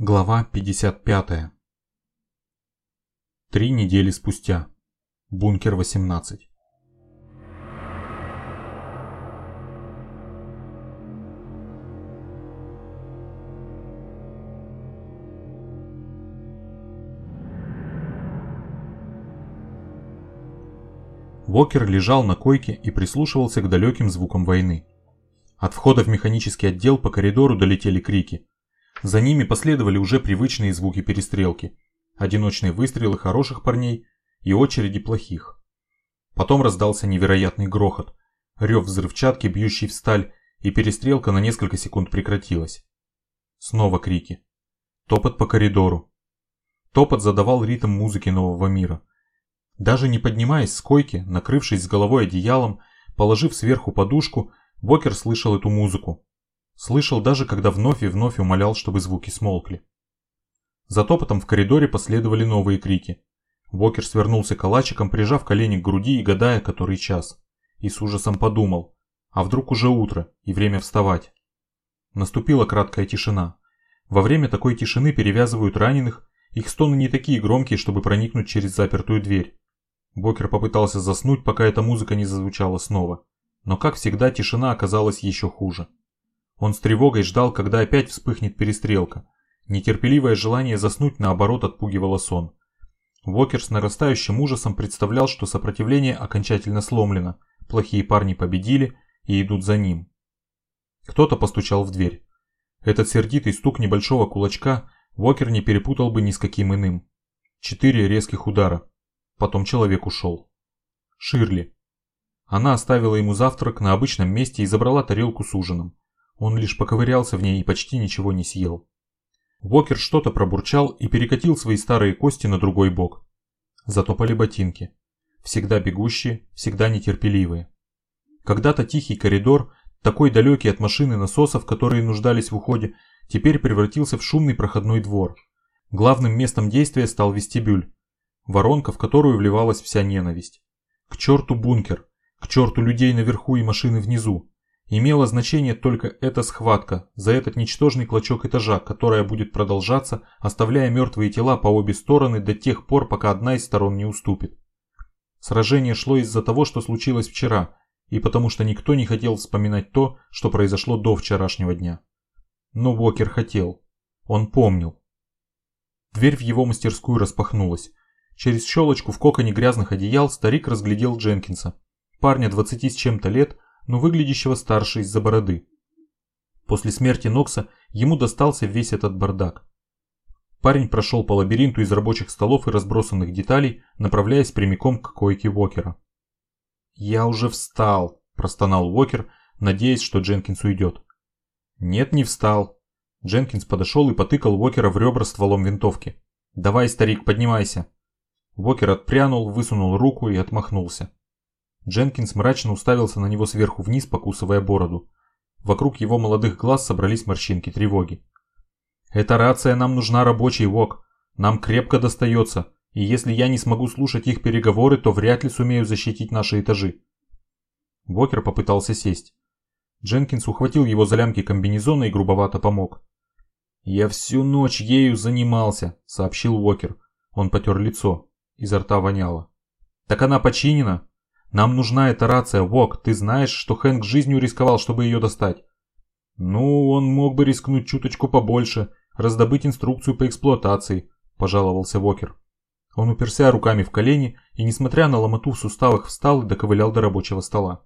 Глава 55. Три недели спустя. Бункер 18. Вокер лежал на койке и прислушивался к далеким звукам войны. От входа в механический отдел по коридору долетели крики. За ними последовали уже привычные звуки перестрелки. Одиночные выстрелы хороших парней и очереди плохих. Потом раздался невероятный грохот. Рев взрывчатки, бьющий в сталь, и перестрелка на несколько секунд прекратилась. Снова крики. Топот по коридору. Топот задавал ритм музыки нового мира. Даже не поднимаясь с койки, накрывшись с головой одеялом, положив сверху подушку, Бокер слышал эту музыку, Слышал даже, когда вновь и вновь умолял, чтобы звуки смолкли. За топотом в коридоре последовали новые крики. Вокер свернулся калачиком, прижав колени к груди и гадая, который час. И с ужасом подумал, а вдруг уже утро и время вставать. Наступила краткая тишина. Во время такой тишины перевязывают раненых, их стоны не такие громкие, чтобы проникнуть через запертую дверь. Бокер попытался заснуть, пока эта музыка не зазвучала снова. Но как всегда тишина оказалась еще хуже. Он с тревогой ждал, когда опять вспыхнет перестрелка. Нетерпеливое желание заснуть наоборот отпугивало сон. Вокер с нарастающим ужасом представлял, что сопротивление окончательно сломлено, плохие парни победили и идут за ним. Кто-то постучал в дверь. Этот сердитый стук небольшого кулачка Вокер не перепутал бы ни с каким иным. Четыре резких удара. Потом человек ушел. Ширли. Она оставила ему завтрак на обычном месте и забрала тарелку с ужином. Он лишь поковырялся в ней и почти ничего не съел. Вокер что-то пробурчал и перекатил свои старые кости на другой бок. Затопали ботинки. Всегда бегущие, всегда нетерпеливые. Когда-то тихий коридор, такой далекий от машины насосов, которые нуждались в уходе, теперь превратился в шумный проходной двор. Главным местом действия стал вестибюль, воронка, в которую вливалась вся ненависть. К черту бункер, к черту людей наверху и машины внизу, Имело значение только эта схватка за этот ничтожный клочок этажа, которая будет продолжаться, оставляя мертвые тела по обе стороны до тех пор, пока одна из сторон не уступит. Сражение шло из-за того, что случилось вчера, и потому что никто не хотел вспоминать то, что произошло до вчерашнего дня. Но Уокер хотел. Он помнил. Дверь в его мастерскую распахнулась. Через щелочку в коконе грязных одеял старик разглядел Дженкинса. Парня двадцати с чем-то лет, но выглядящего старше из-за бороды. После смерти Нокса ему достался весь этот бардак. Парень прошел по лабиринту из рабочих столов и разбросанных деталей, направляясь прямиком к койке Уокера. «Я уже встал», – простонал Уокер, надеясь, что Дженкинс уйдет. «Нет, не встал». Дженкинс подошел и потыкал Уокера в ребра стволом винтовки. «Давай, старик, поднимайся». Уокер отпрянул, высунул руку и отмахнулся. Дженкинс мрачно уставился на него сверху вниз, покусывая бороду. Вокруг его молодых глаз собрались морщинки тревоги. «Эта рация нам нужна рабочий ВОК. Нам крепко достается, и если я не смогу слушать их переговоры, то вряд ли сумею защитить наши этажи». Бокер попытался сесть. Дженкинс ухватил его за лямки комбинезона и грубовато помог. «Я всю ночь ею занимался», — сообщил Уокер. Он потер лицо. Изо рта воняло. «Так она починена?» Нам нужна эта рация, Вок. Ты знаешь, что Хэнк жизнью рисковал, чтобы ее достать. Ну, он мог бы рискнуть чуточку побольше, раздобыть инструкцию по эксплуатации, пожаловался Вокер. Он уперся руками в колени и, несмотря на ломоту в суставах, встал и доковылял до рабочего стола.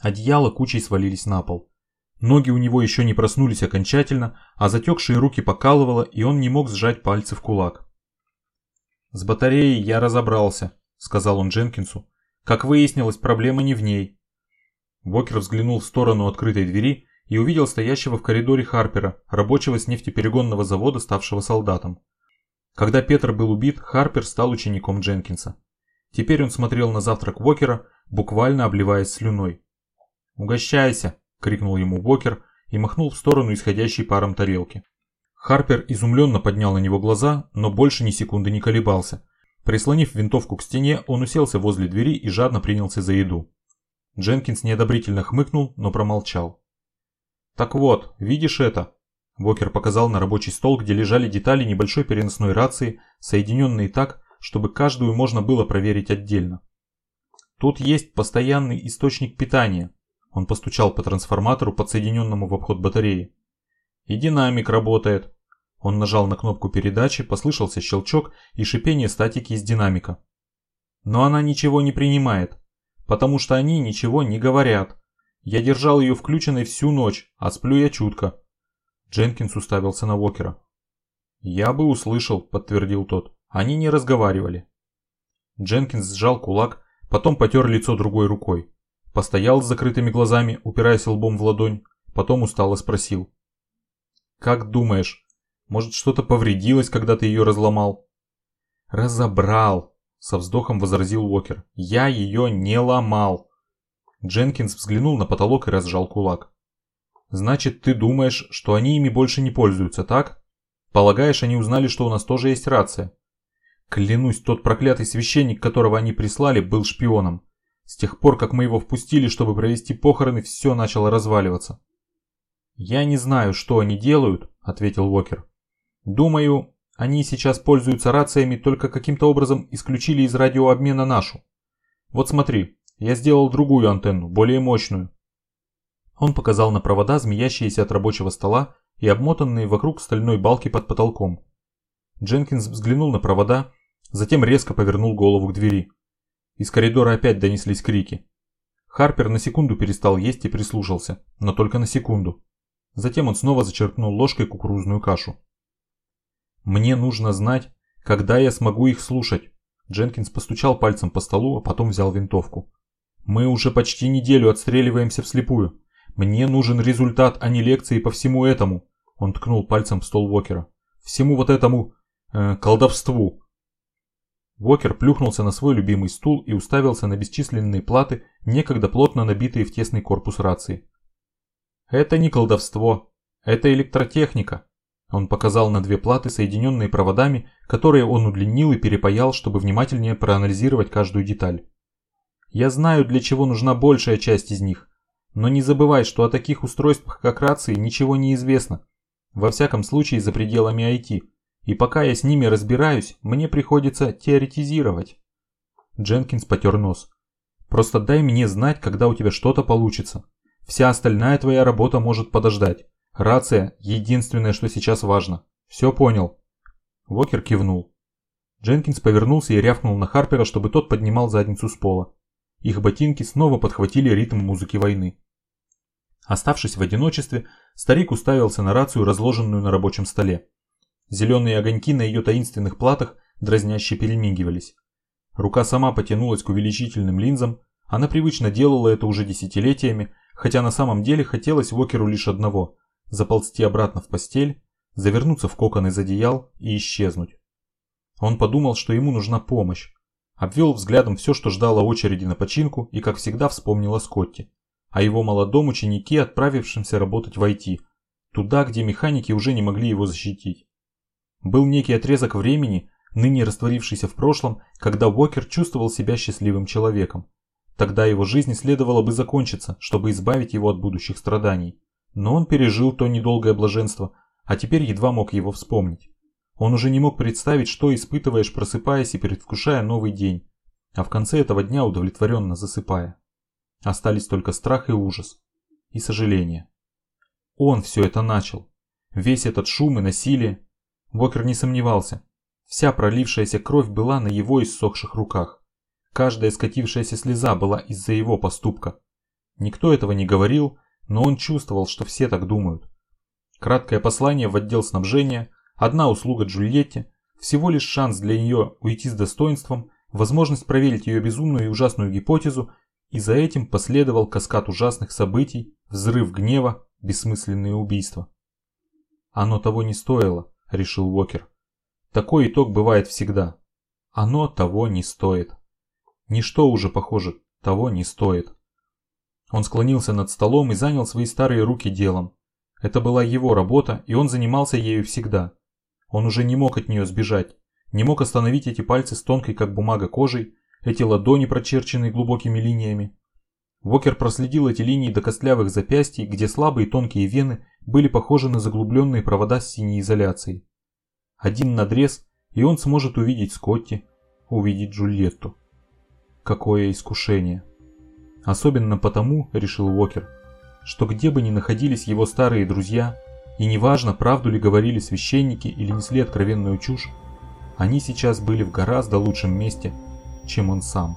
Одеяла кучей свалились на пол. Ноги у него еще не проснулись окончательно, а затекшие руки покалывало, и он не мог сжать пальцы в кулак. «С батареей я разобрался», — сказал он Дженкинсу, как выяснилось, проблема не в ней. Бокер взглянул в сторону открытой двери и увидел стоящего в коридоре Харпера, рабочего с нефтеперегонного завода, ставшего солдатом. Когда Петр был убит, Харпер стал учеником Дженкинса. Теперь он смотрел на завтрак Бокера, буквально обливаясь слюной. «Угощайся!» – крикнул ему Бокер и махнул в сторону исходящей паром тарелки. Харпер изумленно поднял на него глаза, но больше ни секунды не колебался – Прислонив винтовку к стене, он уселся возле двери и жадно принялся за еду. Дженкинс неодобрительно хмыкнул, но промолчал. «Так вот, видишь это?» Вокер показал на рабочий стол, где лежали детали небольшой переносной рации, соединенные так, чтобы каждую можно было проверить отдельно. Тут есть постоянный источник питания. Он постучал по трансформатору, подсоединенному в обход батареи. И динамик работает. Он нажал на кнопку передачи, послышался щелчок и шипение статики из динамика. Но она ничего не принимает, потому что они ничего не говорят. Я держал ее включенной всю ночь, а сплю я чутко. Дженкинс уставился на Уокера. «Я бы услышал», — подтвердил тот. «Они не разговаривали». Дженкинс сжал кулак, потом потер лицо другой рукой. Постоял с закрытыми глазами, упираясь лбом в ладонь, потом устало спросил. «Как думаешь, может что-то повредилось, когда ты ее разломал?» «Разобрал», — со вздохом возразил Уокер. «Я ее не ломал». Дженкинс взглянул на потолок и разжал кулак. «Значит, ты думаешь, что они ими больше не пользуются, так? Полагаешь, они узнали, что у нас тоже есть рация?» Клянусь, тот проклятый священник, которого они прислали, был шпионом. С тех пор, как мы его впустили, чтобы провести похороны, все начало разваливаться. «Я не знаю, что они делают», — ответил Уокер. «Думаю, они сейчас пользуются рациями, только каким-то образом исключили из радиообмена нашу. Вот смотри, я сделал другую антенну, более мощную». Он показал на провода, змеящиеся от рабочего стола и обмотанные вокруг стальной балки под потолком. Дженкинс взглянул на провода, затем резко повернул голову к двери. Из коридора опять донеслись крики. Харпер на секунду перестал есть и прислушался, но только на секунду. Затем он снова зачерпнул ложкой кукурузную кашу. «Мне нужно знать, когда я смогу их слушать». Дженкинс постучал пальцем по столу, а потом взял винтовку. «Мы уже почти неделю отстреливаемся вслепую. Мне нужен результат, а не лекции по всему этому». Он ткнул пальцем в стол Уокера. «Всему вот этому э, колдовству». Уокер плюхнулся на свой любимый стул и уставился на бесчисленные платы, некогда плотно набитые в тесный корпус рации. Это не колдовство, это электротехника. Он показал на две платы, соединенные проводами, которые он удлинил и перепаял, чтобы внимательнее проанализировать каждую деталь. Я знаю, для чего нужна большая часть из них, но не забывай, что о таких устройствах, как рации, ничего не известно. Во всяком случае, за пределами IT. И пока я с ними разбираюсь, мне приходится теоретизировать. Дженкинс потер нос. Просто дай мне знать, когда у тебя что-то получится. Вся остальная твоя работа может подождать. Рация – единственное, что сейчас важно. Все понял?» Уокер кивнул. Дженкинс повернулся и рявкнул на Харпера, чтобы тот поднимал задницу с пола. Их ботинки снова подхватили ритм музыки войны. Оставшись в одиночестве, старик уставился на рацию, разложенную на рабочем столе. Зеленые огоньки на ее таинственных платах дразняще перемигивались. Рука сама потянулась к увеличительным линзам, она привычно делала это уже десятилетиями, хотя на самом деле хотелось Уокеру лишь одного – заползти обратно в постель, завернуться в кокон из одеял и исчезнуть. Он подумал, что ему нужна помощь, обвел взглядом все, что ждало очереди на починку и, как всегда, вспомнил о Скотте, о его молодом ученике, отправившемся работать в IT, туда, где механики уже не могли его защитить. Был некий отрезок времени, ныне растворившийся в прошлом, когда Уокер чувствовал себя счастливым человеком, Тогда его жизнь следовало бы закончиться, чтобы избавить его от будущих страданий. Но он пережил то недолгое блаженство, а теперь едва мог его вспомнить. Он уже не мог представить, что испытываешь, просыпаясь и предвкушая новый день, а в конце этого дня удовлетворенно засыпая. Остались только страх и ужас. И сожаление. Он все это начал. Весь этот шум и насилие. Вокер не сомневался. Вся пролившаяся кровь была на его иссохших руках. Каждая скатившаяся слеза была из-за его поступка. Никто этого не говорил, но он чувствовал, что все так думают. Краткое послание в отдел снабжения, одна услуга Джульетте, всего лишь шанс для нее уйти с достоинством, возможность проверить ее безумную и ужасную гипотезу, и за этим последовал каскад ужасных событий, взрыв гнева, бессмысленные убийства. Оно того не стоило, решил Уокер. Такой итог бывает всегда. Оно того не стоит. Ничто уже, похоже, того не стоит. Он склонился над столом и занял свои старые руки делом. Это была его работа, и он занимался ею всегда. Он уже не мог от нее сбежать, не мог остановить эти пальцы с тонкой, как бумага, кожей, эти ладони, прочерченные глубокими линиями. Вокер проследил эти линии до костлявых запястий, где слабые тонкие вены были похожи на заглубленные провода с синей изоляцией. Один надрез, и он сможет увидеть Скотти, увидеть Джульетту. Какое искушение. Особенно потому, решил Уокер, что где бы ни находились его старые друзья, и неважно, правду ли говорили священники или несли откровенную чушь, они сейчас были в гораздо лучшем месте, чем он сам.